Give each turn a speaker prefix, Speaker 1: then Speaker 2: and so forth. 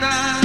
Speaker 1: libertad.